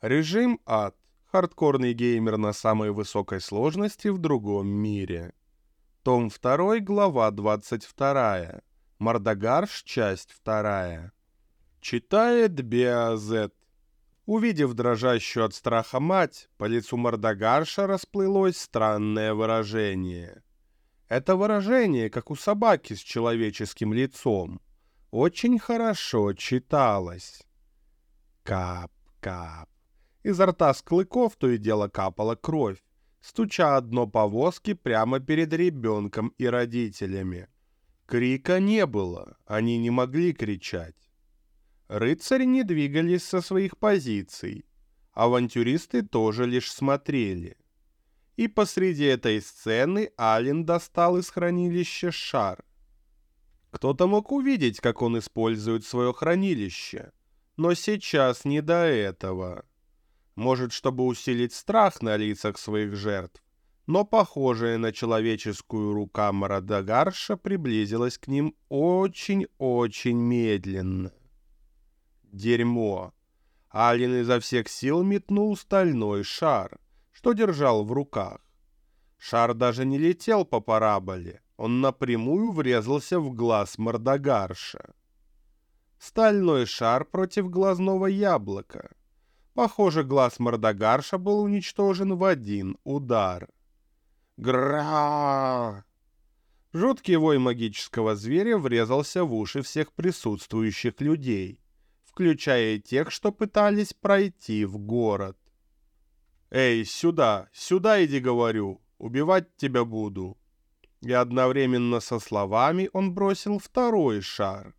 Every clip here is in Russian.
Режим ад. Хардкорный геймер на самой высокой сложности в другом мире. Том 2, глава 22. Мордогарш, часть 2. Читает Беазет. Увидев дрожащую от страха мать, по лицу Мордогарша расплылось странное выражение. Это выражение, как у собаки с человеческим лицом, очень хорошо читалось. Кап, кап. Изо рта с клыков то и дело капала кровь, стуча одно повозки прямо перед ребенком и родителями. Крика не было, они не могли кричать. Рыцари не двигались со своих позиций, авантюристы тоже лишь смотрели. И посреди этой сцены Ален достал из хранилища шар. Кто-то мог увидеть, как он использует свое хранилище, но сейчас не до этого. Может, чтобы усилить страх на лицах своих жертв, но похожая на человеческую рука Марадагарша приблизилась к ним очень-очень медленно. Дерьмо. Алин изо всех сил метнул стальной шар, что держал в руках. Шар даже не летел по параболе, он напрямую врезался в глаз Мордогарша. Стальной шар против глазного яблока. Похоже, глаз Мордогарша был уничтожен в один удар. Гра! Жуткий вой магического зверя врезался в уши всех присутствующих людей, включая тех, что пытались пройти в город. «Эй, сюда, сюда иди, говорю, убивать тебя буду!» И одновременно со словами он бросил второй шар.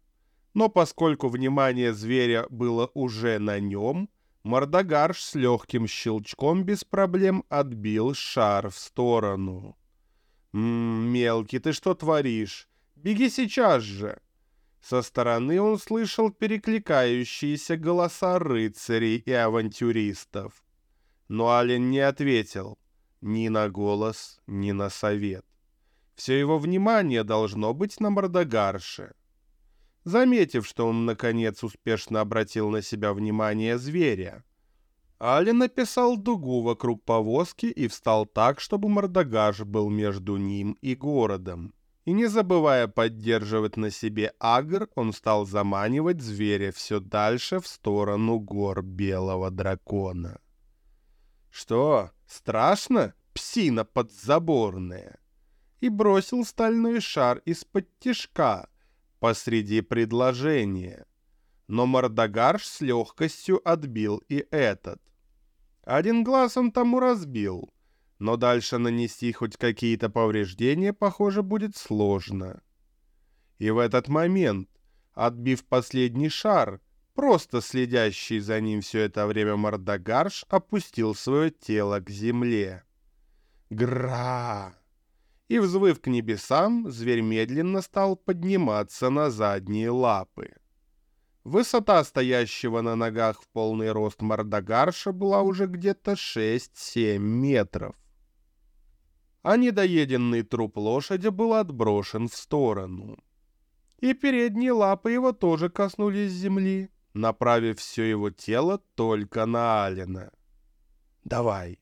Но поскольку внимание зверя было уже на нем, Мордогарш с легким щелчком без проблем отбил шар в сторону. «Ммм, мелкий, ты что творишь? Беги сейчас же!» Со стороны он слышал перекликающиеся голоса рыцарей и авантюристов. Но Ален не ответил ни на голос, ни на совет. Все его внимание должно быть на Мордогарше. Заметив, что он, наконец, успешно обратил на себя внимание зверя, Али написал дугу вокруг повозки и встал так, чтобы Мордогаш был между ним и городом. И не забывая поддерживать на себе агр, он стал заманивать зверя все дальше в сторону гор Белого Дракона. «Что, страшно, псина подзаборная?» И бросил стальной шар из-под тишка посреди предложения. Но Мордогарш с легкостью отбил и этот. Один глаз он тому разбил, но дальше нанести хоть какие-то повреждения, похоже, будет сложно. И в этот момент, отбив последний шар, просто следящий за ним все это время Мордогарш опустил свое тело к земле. Гра! И, взвыв к небесам, зверь медленно стал подниматься на задние лапы. Высота стоящего на ногах в полный рост Мордогарша была уже где-то 6-7 метров. А недоеденный труп лошади был отброшен в сторону. И передние лапы его тоже коснулись земли, направив все его тело только на Алина. «Давай!»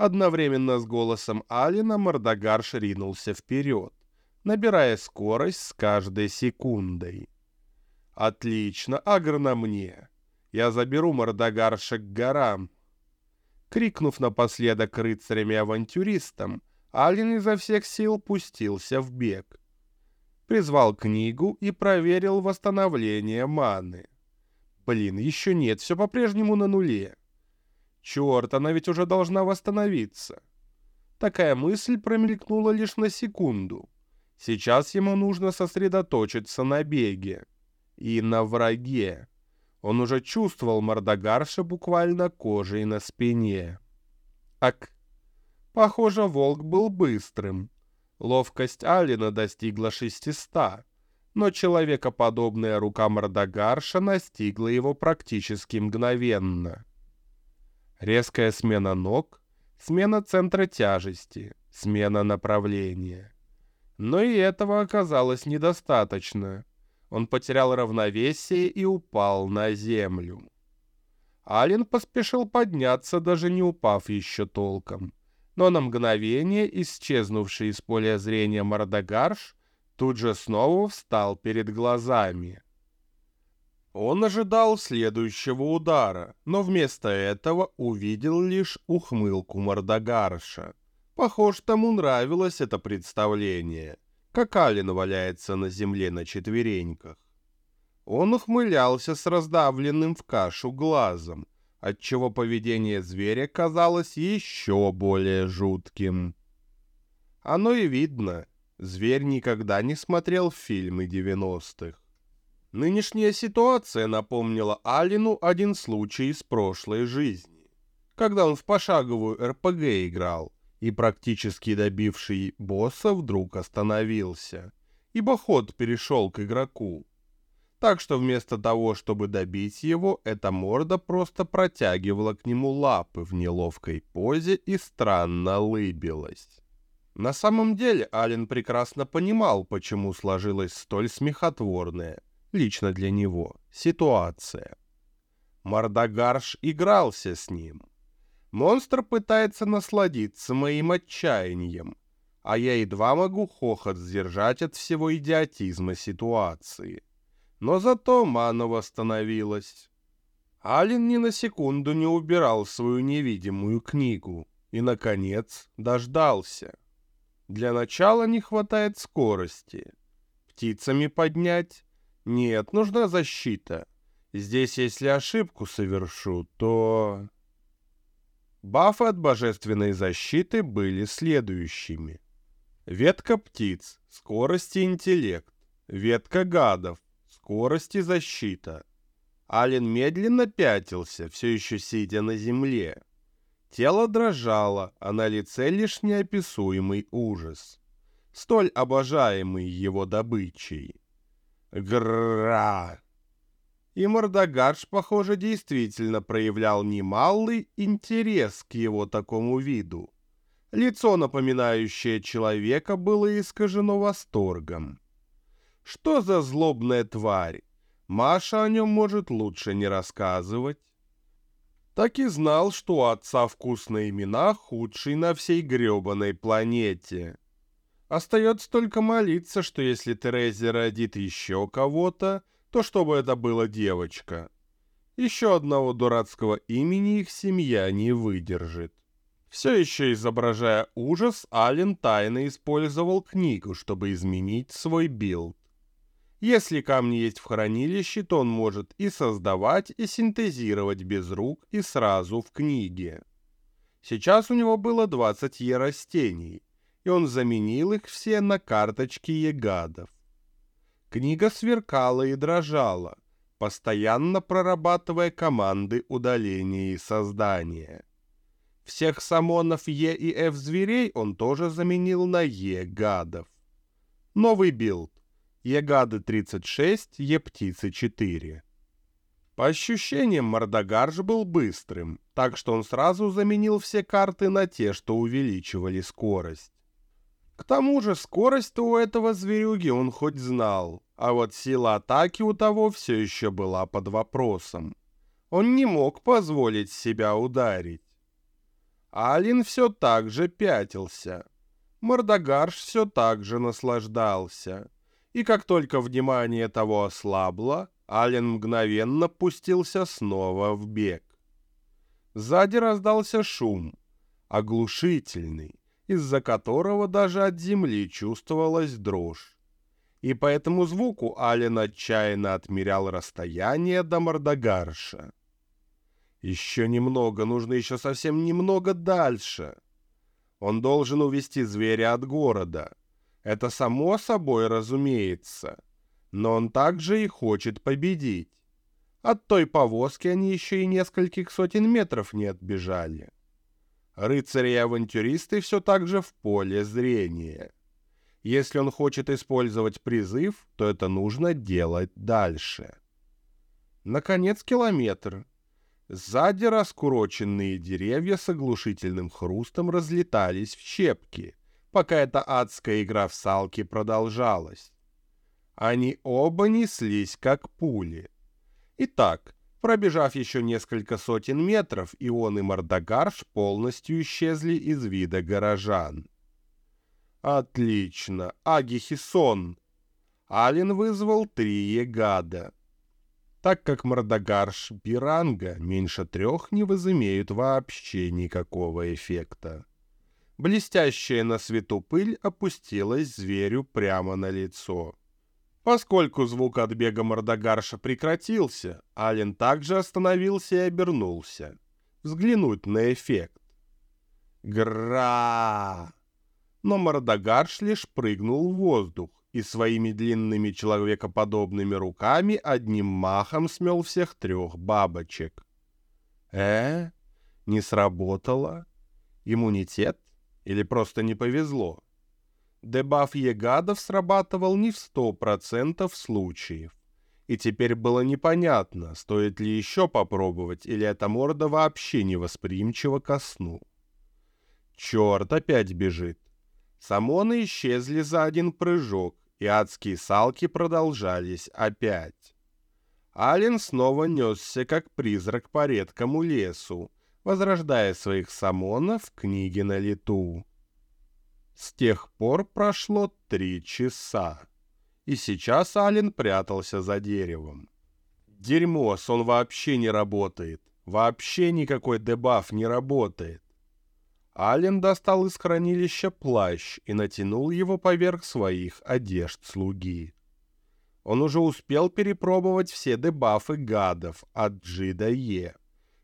Одновременно с голосом Алина Мордогарш ринулся вперед, набирая скорость с каждой секундой. «Отлично, агр мне. Я заберу Мордогарша к горам». Крикнув напоследок рыцарями-авантюристам, Алин изо всех сил пустился в бег. Призвал книгу и проверил восстановление маны. Блин, еще нет, все по-прежнему на нуле. Черт, она ведь уже должна восстановиться. Такая мысль промелькнула лишь на секунду. Сейчас ему нужно сосредоточиться на беге и на враге. Он уже чувствовал Мордогарша буквально кожей на спине. Ак. Похоже, волк был быстрым. Ловкость Алина достигла 600, но человекоподобная рука Мордогарша настигла его практически мгновенно. Резкая смена ног, смена центра тяжести, смена направления. Но и этого оказалось недостаточно он потерял равновесие и упал на землю. Ален поспешил подняться, даже не упав еще толком. Но на мгновение исчезнувший из поля зрения Мардагарш тут же снова встал перед глазами. Он ожидал следующего удара, но вместо этого увидел лишь ухмылку Мардагарша. Похож, тому нравилось это представление, как Алин валяется на земле на четвереньках. Он ухмылялся с раздавленным в кашу глазом, отчего поведение зверя казалось еще более жутким. Оно и видно, зверь никогда не смотрел фильмы девяностых. Нынешняя ситуация напомнила Алину один случай из прошлой жизни, когда он в пошаговую РПГ играл, и практически добивший босса вдруг остановился, ибо ход перешел к игроку. Так что вместо того, чтобы добить его, эта морда просто протягивала к нему лапы в неловкой позе и странно лыбилась. На самом деле Ален прекрасно понимал, почему сложилась столь смехотворная, лично для него, ситуация. Мардагарш игрался с ним. Монстр пытается насладиться моим отчаянием, а я едва могу хохот сдержать от всего идиотизма ситуации. Но зато мана восстановилась. Ален ни на секунду не убирал свою невидимую книгу и, наконец, дождался. Для начала не хватает скорости. Птицами поднять нет, нужна защита. Здесь, если ошибку совершу, то... Бафы от божественной защиты были следующими. Ветка птиц, скорость и интеллект. Ветка гадов, скорость и защита. Ален медленно пятился, все еще сидя на земле. Тело дрожало, а на лице лишь неописуемый ужас. Столь обожаемый его добычей. Гра. И Мордогарш, похоже, действительно проявлял немалый интерес к его такому виду. Лицо, напоминающее человека, было искажено восторгом. Что за злобная тварь? Маша о нем может лучше не рассказывать. Так и знал, что у отца вкусные имена худший на всей гребаной планете. Остается только молиться, что если Терезия родит еще кого-то, то чтобы это была девочка. Еще одного дурацкого имени их семья не выдержит. Все еще изображая ужас, Ален тайно использовал книгу, чтобы изменить свой билд. Если камни есть в хранилище, то он может и создавать, и синтезировать без рук и сразу в книге. Сейчас у него было 20 е растений, и он заменил их все на карточки егадов. Книга сверкала и дрожала, постоянно прорабатывая команды удаления и создания. Всех самонов Е и Ф зверей он тоже заменил на Е гадов. Новый билд. Е-гады 36, Е-птицы 4. По ощущениям, Мордогарж был быстрым, так что он сразу заменил все карты на те, что увеличивали скорость. К тому же скорость у этого зверюги он хоть знал, а вот сила атаки у того все еще была под вопросом. Он не мог позволить себя ударить. Алин все так же пятился. Мордогарш все так же наслаждался. И как только внимание того ослабло, Ален мгновенно пустился снова в бег. Сзади раздался шум, оглушительный, из-за которого даже от земли чувствовалась дрожь. И по этому звуку Ален отчаянно отмерял расстояние до Мордогарша. Еще немного, нужно еще совсем немного дальше. Он должен увести зверя от города. Это само собой разумеется. Но он также и хочет победить. От той повозки они еще и нескольких сотен метров не отбежали. Рыцари и авантюристы все так же в поле зрения. Если он хочет использовать призыв, то это нужно делать дальше. Наконец километр. Сзади раскуроченные деревья с оглушительным хрустом разлетались в щепки, пока эта адская игра в салки продолжалась. Они оба неслись, как пули. Итак, Пробежав еще несколько сотен метров, и он и Мордогарш полностью исчезли из вида горожан. Отлично. Агихисон. Ален вызвал три егада. Так как Мордогарш Биранга меньше трех не возымеют вообще никакого эффекта. Блестящая на свету пыль опустилась зверю прямо на лицо. Поскольку звук от бега Мордогарша прекратился, Ален также остановился и обернулся. Взглянуть на эффект. Гра! Но Мордогарш лишь прыгнул в воздух и своими длинными человекоподобными руками одним махом смел всех трех бабочек. Э? Не сработало? Иммунитет? Или просто не повезло? Дебаф егадов срабатывал не в сто процентов случаев. И теперь было непонятно, стоит ли еще попробовать, или эта морда вообще невосприимчива ко сну. Черт опять бежит. Самоны исчезли за один прыжок, и адские салки продолжались опять. Ален снова несся как призрак по редкому лесу, возрождая своих самонов в книге на лету. С тех пор прошло три часа, и сейчас Ален прятался за деревом. Дерьмо, сон вообще не работает. Вообще никакой дебаф не работает. Ален достал из хранилища плащ и натянул его поверх своих одежд слуги. Он уже успел перепробовать все дебафы гадов от G до E.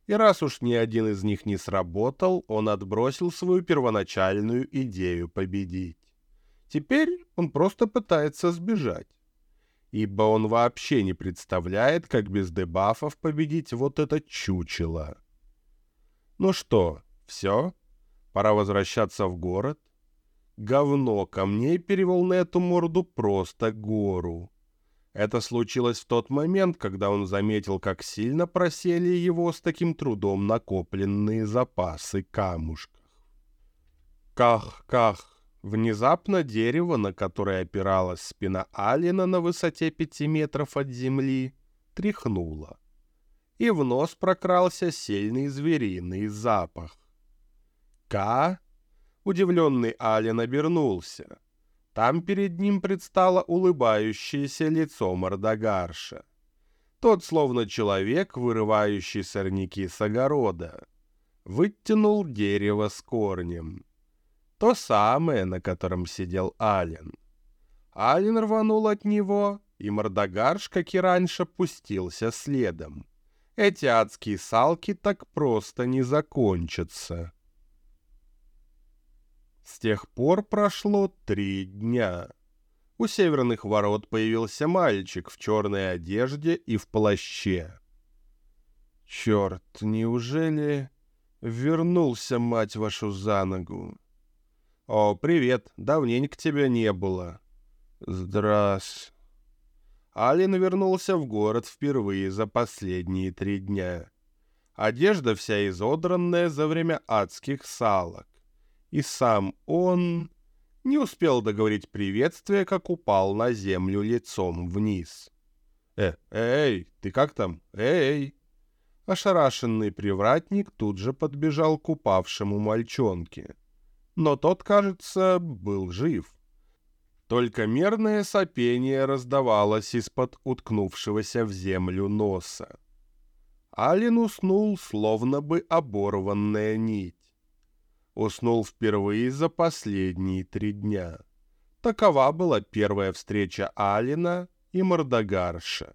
И раз уж ни один из них не сработал, он отбросил свою первоначальную идею победить. Теперь он просто пытается сбежать. Ибо он вообще не представляет, как без дебафов победить вот это чучело. Ну что, все? Пора возвращаться в город? Говно камней перевел на эту морду просто гору. Это случилось в тот момент, когда он заметил, как сильно просели его с таким трудом накопленные запасы камушков. Ках-ках! Внезапно дерево, на которое опиралась спина Алина на высоте пяти метров от земли, тряхнуло. И в нос прокрался сильный звериный запах. Ка? Удивленный Ален обернулся. Там перед ним предстало улыбающееся лицо Мордогарша. Тот, словно человек, вырывающий сорняки с огорода, вытянул дерево с корнем. То самое, на котором сидел Ален. Ален рванул от него, и Мордогарш, как и раньше, пустился следом. Эти адские салки так просто не закончатся. С тех пор прошло три дня. У северных ворот появился мальчик в черной одежде и в плаще. «Черт, неужели...» «Вернулся, мать вашу, за ногу!» «О, привет, давненько тебя не было!» «Здрас...» Алин вернулся в город впервые за последние три дня. Одежда вся изодранная за время адских салок и сам он не успел договорить приветствие, как упал на землю лицом вниз. «Э, эй, ты как там? Эй!» Ошарашенный привратник тут же подбежал к упавшему мальчонке. Но тот, кажется, был жив. Только мерное сопение раздавалось из-под уткнувшегося в землю носа. Алин уснул, словно бы оборванная нить уснул впервые за последние три дня. Такова была первая встреча Алина и Мордогарша.